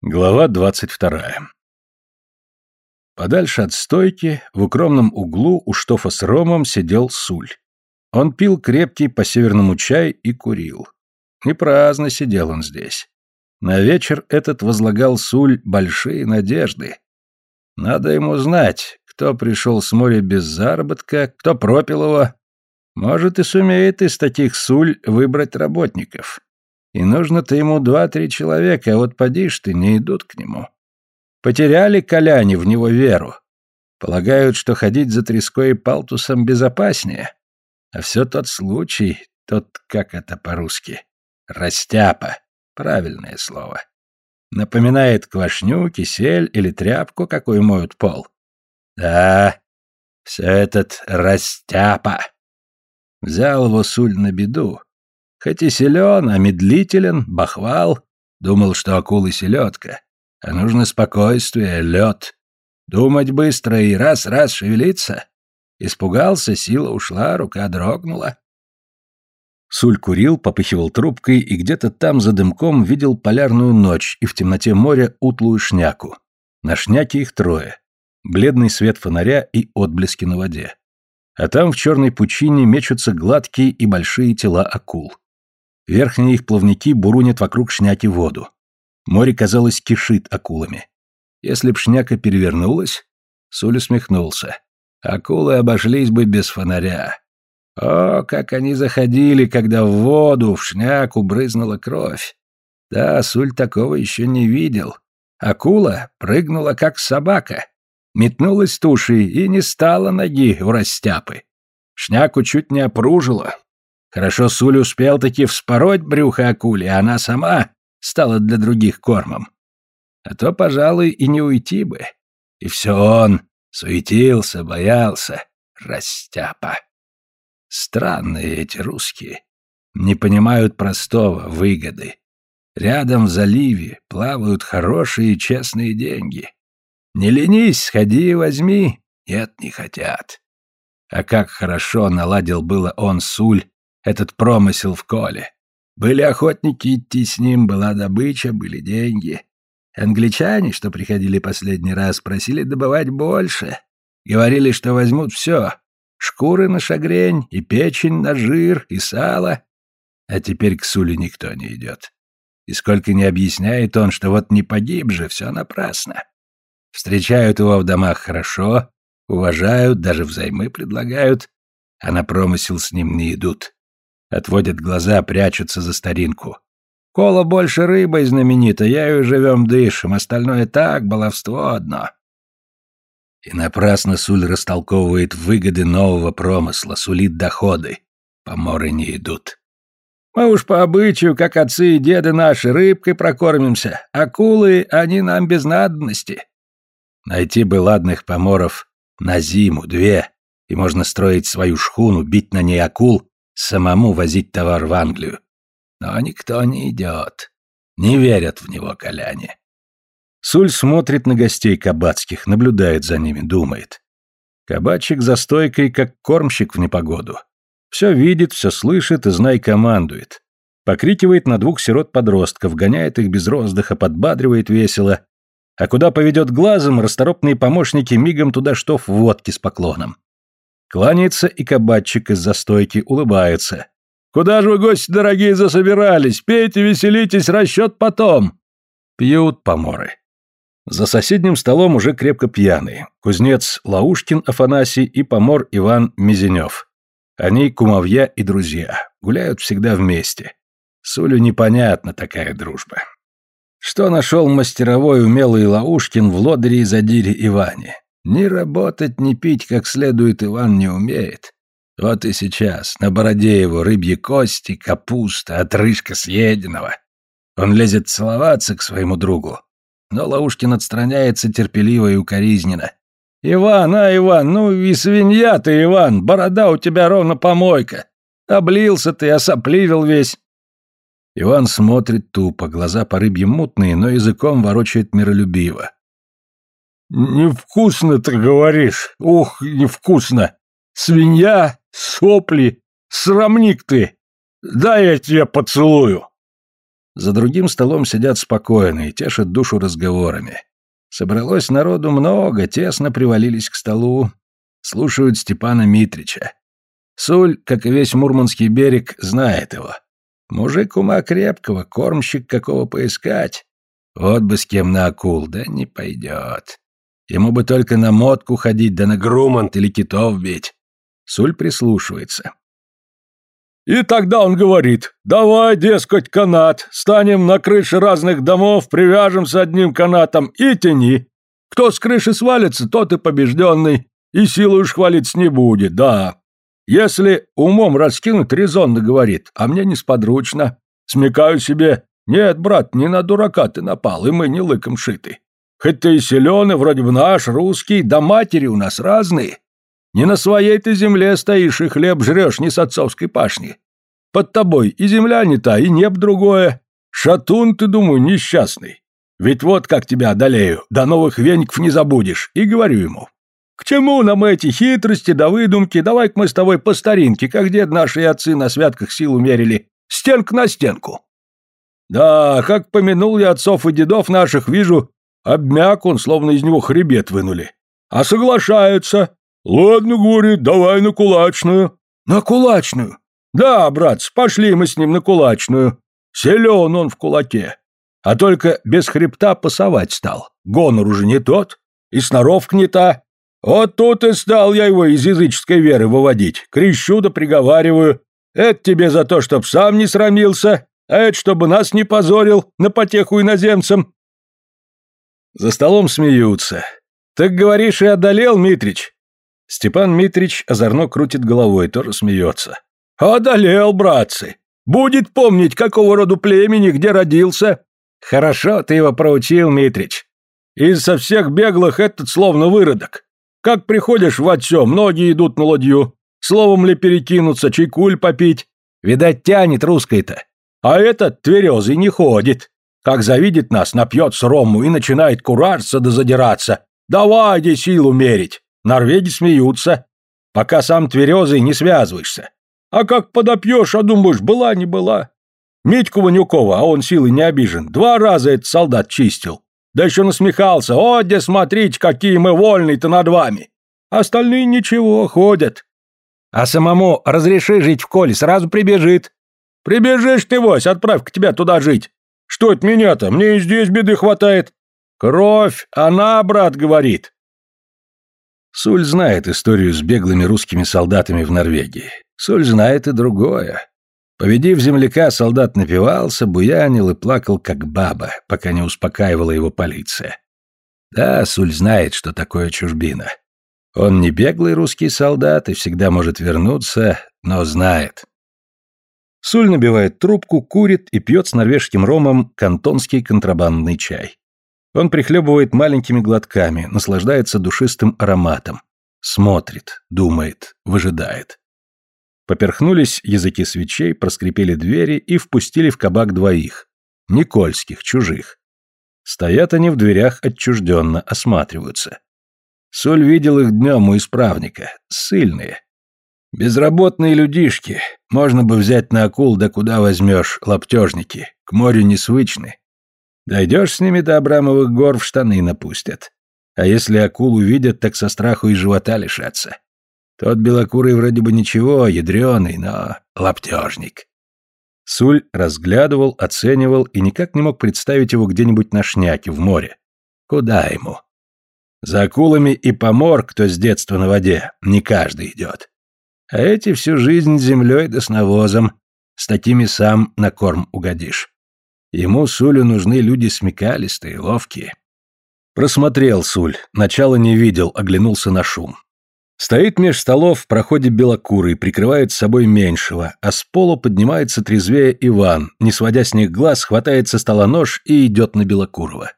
Глава двадцать вторая. Подальше от стойки, в укромном углу у штофа с ромом сидел Суль. Он пил крепкий по-северному чай и курил. Не праздно сидел он здесь. На вечер этот возлагал Суль большие надежды. Надо ему знать, кто пришел с моря без заработка, кто пропил его. Может, и сумеет из таких Суль выбрать работников. И нужно-то ему два-три человека, а вот подишь ты, не идут к нему. Потеряли коляне в него веру. Полагают, что ходить за треской и палтусом безопаснее. А все тот случай, тот, как это по-русски, растяпа, правильное слово. Напоминает квашню, кисель или тряпку, какой моют пол. Да, все этот растяпа. Взял его Суль на беду, Хоть и силен, а медлителен, бахвал. Думал, что акулы селедка. А нужно спокойствие, лед. Думать быстро и раз-раз шевелиться. Испугался, сила ушла, рука дрогнула. Суль курил, попыхивал трубкой и где-то там за дымком видел полярную ночь и в темноте моря утлую шняку. На шняке их трое. Бледный свет фонаря и отблески на воде. А там в черной пучине мечутся гладкие и большие тела акул. Верхние их плавники бурунят вокруг шняки воду. Море, казалось, кишит акулами. Если б шняка перевернулась, Суль усмехнулся. Акулы обошлись бы без фонаря. О, как они заходили, когда в воду, в шняку брызнула кровь. Да, Суль такого еще не видел. Акула прыгнула, как собака. Метнулась тушей и не стала ноги у растяпы. Шняку чуть не опружила, Хорошо Суль успел таки вспороть брюхо акули, а она сама стала для других кормом. А то, пожалуй, и не уйти бы. И все он суетился, боялся. Растяпа. Странные эти русские. Не понимают простого, выгоды. Рядом в заливе плавают хорошие честные деньги. Не ленись, сходи и возьми. Нет, не хотят. А как хорошо наладил было он Суль этот промысел в коле. Были охотники идти с ним, была добыча, были деньги. Англичане, что приходили последний раз, просили добывать больше. Говорили, что возьмут все. Шкуры на шагрень, и печень на жир, и сало. А теперь к Суле никто не идет. И сколько не объясняет он, что вот не погиб же, все напрасно. Встречают его в домах хорошо, уважают, даже взаймы предлагают, а на промысел с ним не идут. Отводят глаза, прячутся за старинку. Кола больше рыбой знаменита, я ее живем дышим, остальное так, баловство одно. И напрасно Суль растолковывает выгоды нового промысла, сулит доходы. Поморы не идут. Мы уж по обычаю, как отцы и деды наши, рыбкой прокормимся. Акулы, они нам без надобности. Найти бы ладных поморов на зиму, две, и можно строить свою шхуну, бить на ней акул самому возить товар в Англию. Но никто не идет. Не верят в него коляне. Суль смотрит на гостей кабацких, наблюдает за ними, думает. Кабачик за стойкой, как кормщик в непогоду. Все видит, все слышит и, знай, командует. Покрикивает на двух сирот-подростков, гоняет их без роздыха, подбадривает весело. А куда поведет глазом, расторопные помощники мигом туда штоф водки с поклоном. Кланяется и кабачик из застойки, улыбается. «Куда же вы, гости дорогие, засобирались? Пейте, веселитесь, расчет потом!» Пьют поморы. За соседним столом уже крепко пьяный. Кузнец Лаушкин Афанасий и помор Иван Мизенев. Они кумовья и друзья. Гуляют всегда вместе. Сулю непонятна такая дружба. Что нашел мастеровой умелый Лаушкин в лодыре и задире Иване? Ни работать, ни пить как следует Иван не умеет. Вот и сейчас на бороде его рыбьи кости, капуста, отрыжка съеденного. Он лезет целоваться к своему другу. Но Лаушкин отстраняется терпеливо и укоризненно. «Иван, а, Иван, ну и свинья ты, Иван, борода у тебя ровно помойка. Облился ты, осопливил весь». Иван смотрит тупо, глаза по рыбье мутные, но языком ворочает миролюбиво. «Невкусно ты говоришь! Ух, невкусно! Свинья, сопли, срамник ты! Дай я тебя поцелую!» За другим столом сидят спокойно и тешат душу разговорами. Собралось народу много, тесно привалились к столу. Слушают Степана Митрича. Суль, как и весь Мурманский берег, знает его. Мужик ума крепкого, кормщик какого поискать. Вот бы с кем на акул, да не пойдет. Ему бы только на мотку ходить, да на грумант или китов бить. Суль прислушивается. И тогда он говорит, давай, дескать, канат, станем на крыше разных домов, привяжемся одним канатом и тяни. Кто с крыши свалится, тот и побежденный, и силу уж хвалиться не будет, да. Если умом раскинуть, резонно говорит, а мне несподручно. Смекаю себе, нет, брат, не на дурака ты напал, и мы не лыком шиты. Хоть ты и силен, и вроде бы наш, русский, да матери у нас разные. Не на своей ты земле стоишь и хлеб жрешь не с отцовской пашни. Под тобой и земля не та, и неб другое. Шатун, ты, думаю, несчастный. Ведь вот как тебя одолею, до новых веников не забудешь. И говорю ему, к чему нам эти хитрости да выдумки, давай-ка мы с тобой по старинке, как дед наши отцы на святках силу мерили, стенка на стенку. Да, как помянул я отцов и дедов наших, вижу, обмяк он, словно из него хребет вынули. А соглашаются, «Ладно, говорит, давай на кулачную». «На кулачную?» «Да, братцы, пошли мы с ним на кулачную. Силен он в кулаке. А только без хребта пасовать стал. Гонор уже не тот, и сноровка не та. Вот тут и стал я его из языческой веры выводить. Крещу да приговариваю. Это тебе за то, чтоб сам не срамился, а это чтобы нас не позорил на потеху иноземцам». За столом смеются. «Так говоришь, и одолел, Митрич?» Степан Митрич озорно крутит головой, тоже смеется. «Одолел, братцы! Будет помнить, какого роду племени, где родился!» «Хорошо ты его проучил, Митрич!» «Из со всех беглых этот словно выродок. Как приходишь в отцо, многие идут на ладью. Словом ли перекинуться, чайкуль попить? Видать, тянет русской-то. А этот тверезый не ходит. Как завидит нас, напьется рому и начинает куражиться да задираться. Давай, где силу мерить. Норвеги смеются. Пока сам тверезый не связываешься. А как подопьешь, а думаешь, была не была. Митьку Ванюкова, а он силой не обижен, два раза этот солдат чистил. Да еще насмехался. О, где смотрите, какие мы вольные-то над вами. Остальные ничего, ходят. А самому разреши жить в коле, сразу прибежит. Прибежишь ты, Вось, отправь-ка тебя туда жить. Что от меня-то? Мне и здесь беды хватает. Кровь, она, брат, говорит. Суль знает историю с беглыми русскими солдатами в Норвегии. Суль знает и другое. Победив земляка, солдат напивался, буянил и плакал, как баба, пока не успокаивала его полиция. Да, Суль знает, что такое чужбина. Он не беглый русский солдат и всегда может вернуться, но знает. Суль набивает трубку, курит и пьет с норвежским ромом кантонский контрабандный чай. Он прихлебывает маленькими глотками, наслаждается душистым ароматом. Смотрит, думает, выжидает. Поперхнулись языки свечей, проскрипели двери и впустили в кабак двоих. Никольских, чужих. Стоят они в дверях отчужденно, осматриваются. Соль видел их днем у исправника. Сильные. Безработные людишки. Можно бы взять на акул, да куда возьмешь, лаптежники. К морю не свычны. Дойдешь с ними до Абрамовых гор, в штаны напустят. А если акул увидят, так со страху и живота лишатся. Тот белокурый вроде бы ничего, ядреный, но лаптежник. Суль разглядывал, оценивал и никак не мог представить его где-нибудь на шняке в море. Куда ему? За акулами и помор, кто с детства на воде, не каждый идет. А эти всю жизнь землей да с навозом. С такими сам на корм угодишь. Ему, Сулю, нужны люди смекалистые, ловкие. Просмотрел Суль, начало не видел, оглянулся на шум. Стоит меж столов в проходе белокурый, прикрывает с собой меньшего, а с пола поднимается трезвее Иван, не сводя с них глаз, хватает со стола нож и идет на Белокурова.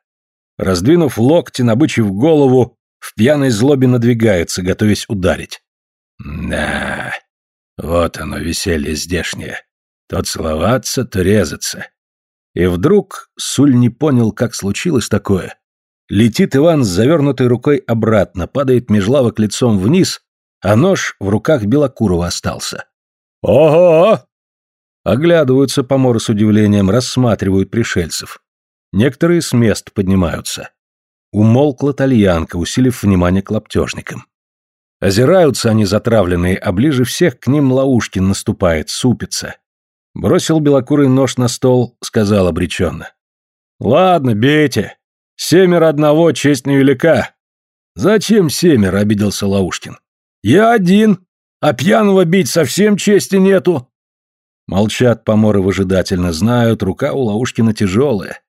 Раздвинув локти, набычив голову, в пьяной злобе надвигается, готовясь ударить. Да, вот оно, веселье здешнее. То целоваться, то резаться. И вдруг Суль не понял, как случилось такое. Летит Иван с завернутой рукой обратно, падает меж лавок лицом вниз, а нож в руках Белокурова остался. «Ого!» Оглядываются поморы с удивлением, рассматривают пришельцев. Некоторые с мест поднимаются. Умолкла тальянка, усилив внимание к лаптежникам. Озираются они затравленные, а ближе всех к ним Лаушкин наступает, супится. Бросил белокурый нож на стол, сказал обреченно. «Ладно, бейте. Семеро одного, честь невелика». «Зачем семеро?» — обиделся Лаушкин. «Я один, а пьяного бить совсем чести нету». Молчат поморы выжидательно, знают, рука у Лаушкина тяжелая.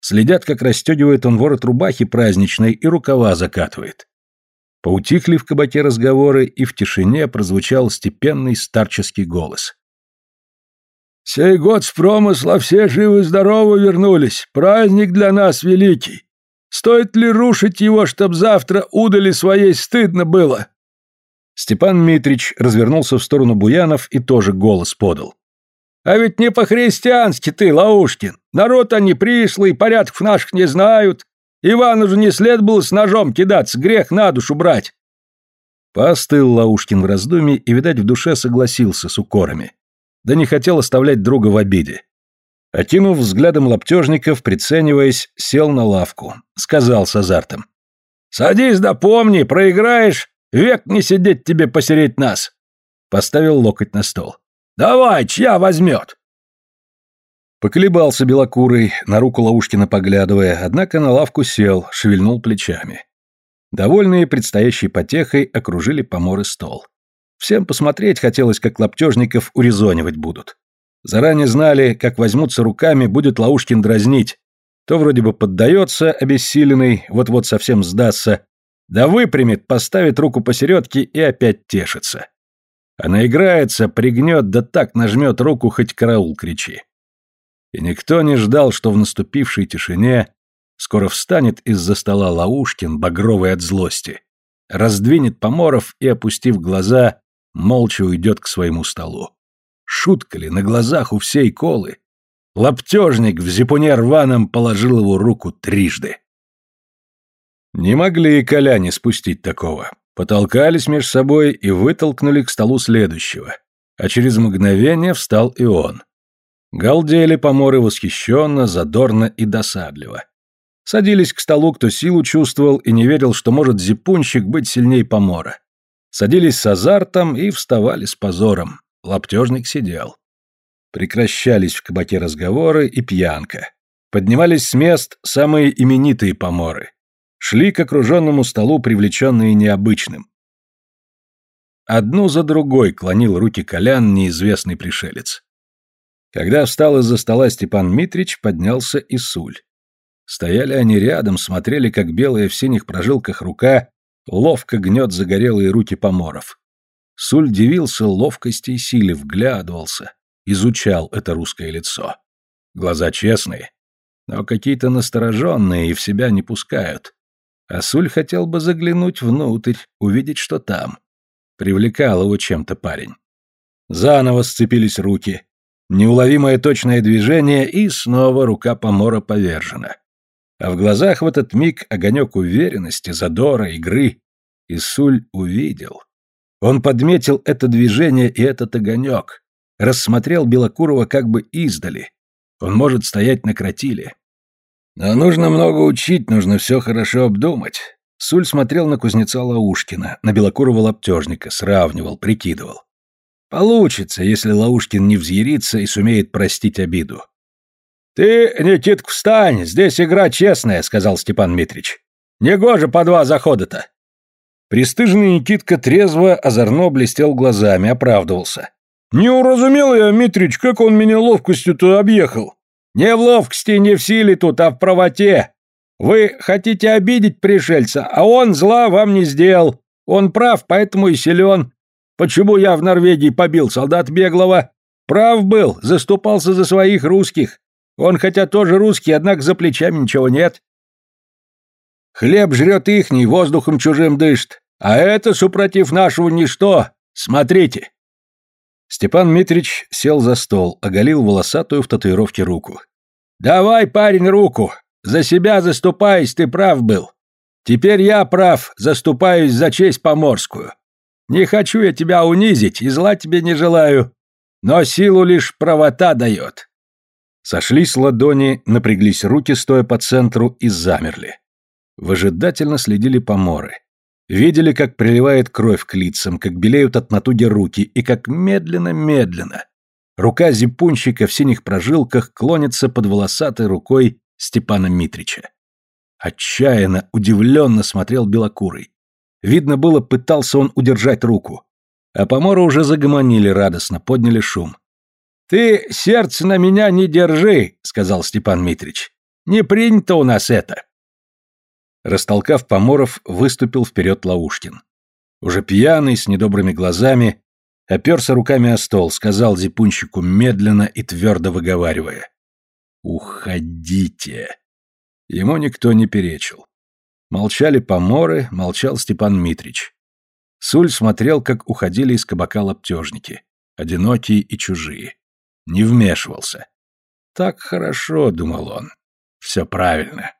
Следят, как расстегивает он ворот рубахи праздничной и рукава закатывает. Поутихли в кабаке разговоры, и в тишине прозвучал степенный старческий голос. «Сей год с промысла все живы-здоровы вернулись. Праздник для нас великий. Стоит ли рушить его, чтоб завтра удали своей стыдно было?» Степан Митрич развернулся в сторону Буянов и тоже голос подал. «А ведь не по-христиански ты, Лаушкин. Народ они пришлый, порядков наших не знают. Ивану же не след было с ножом кидаться, грех на душу брать. Постыл Лаушкин в раздумье и, видать, в душе согласился с укорами. Да не хотел оставлять друга в обиде. Окинув взглядом лаптежников, прицениваясь, сел на лавку. Сказал с азартом. «Садись да помни, проиграешь, век не сидеть тебе посереть нас!» Поставил локоть на стол. «Давай, чья возьмет?» Поколебался белокурый, на руку Лаушкина поглядывая, однако на лавку сел, шевельнул плечами. Довольные предстоящей потехой окружили поморы стол. Всем посмотреть хотелось, как лаптежников урезонивать будут. Заранее знали, как возьмутся руками, будет Лаушкин дразнить. То вроде бы поддается, обессиленный, вот-вот совсем сдастся, да выпрямит, поставит руку посередке и опять тешится. А наиграется, пригнет, да так нажмет руку, хоть караул кричи и никто не ждал, что в наступившей тишине скоро встанет из-за стола Лаушкин, багровый от злости, раздвинет поморов и, опустив глаза, молча уйдет к своему столу. Шутка ли, на глазах у всей колы? Лаптежник в зипуне рваном положил его руку трижды. Не могли и коляне спустить такого. Потолкались меж собой и вытолкнули к столу следующего. А через мгновение встал и он. Галдели поморы восхищенно, задорно и досадливо. Садились к столу, кто силу чувствовал и не верил, что может зипунщик быть сильней помора. Садились с азартом и вставали с позором. Лаптежник сидел. Прекращались в кабаке разговоры и пьянка. Поднимались с мест самые именитые поморы. Шли к окруженному столу, привлеченные необычным. Одну за другой клонил руки Колян неизвестный пришелец. Когда встал из-за стола Степан Митрич, поднялся и Суль. Стояли они рядом, смотрели, как белая в синих прожилках рука ловко гнет загорелые руки поморов. Суль дивился ловкости и силе, вглядывался, изучал это русское лицо. Глаза честные, но какие-то настороженные и в себя не пускают. А Суль хотел бы заглянуть внутрь, увидеть, что там. Привлекал его чем-то парень. Заново сцепились руки. Неуловимое точное движение, и снова рука помора повержена. А в глазах в этот миг огонек уверенности, задора, игры. И Суль увидел. Он подметил это движение и этот огонек. Рассмотрел Белокурова как бы издали. Он может стоять на кротиле. Но нужно много учить, нужно все хорошо обдумать. Суль смотрел на кузнеца Лаушкина, на Белокурова лаптежника, сравнивал, прикидывал. Получится, если Лаушкин не взъярится и сумеет простить обиду. «Ты, Никитка, встань, здесь игра честная», — сказал Степан Митрич. «Негоже по два захода-то». Престыжный Никитка трезво, озорно блестел глазами, оправдывался. «Не уразумел я, Митрич, как он меня ловкостью-то объехал». «Не в ловкости, не в силе тут, а в правоте. Вы хотите обидеть пришельца, а он зла вам не сделал. Он прав, поэтому и силен. Почему я в Норвегии побил солдат беглого? Прав был, заступался за своих русских. Он хотя тоже русский, однако за плечами ничего нет. Хлеб жрет ихний, воздухом чужим дышит. А это, супротив нашего, ничто. Смотрите. Степан Митрич сел за стол, оголил волосатую в татуировке руку. «Давай, парень, руку! За себя заступаясь, ты прав был. Теперь я прав, заступаюсь за честь поморскую. Не хочу я тебя унизить и зла тебе не желаю. но силу лишь правота дает. Сошлись ладони, напряглись руки, стоя по центру, и замерли. Выжидательно следили поморы. Видели, как приливает кровь к лицам, как белеют от натуги руки, и как медленно-медленно рука зипунщика в синих прожилках клонится под волосатой рукой Степана Митрича. Отчаянно, удивленно смотрел Белокурый. Видно было, пытался он удержать руку. А поморы уже загомонили радостно, подняли шум. «Ты сердце на меня не держи», — сказал Степан Митрич. «Не принято у нас это». Растолкав поморов, выступил вперед Лаушкин. Уже пьяный, с недобрыми глазами, оперся руками о стол, сказал зипунщику медленно и твердо выговаривая. «Уходите!» Ему никто не перечил. Молчали поморы, молчал Степан Митрич. Суль смотрел, как уходили из кабака лаптежники, одинокие и чужие. Не вмешивался. «Так хорошо», — думал он. «Все правильно.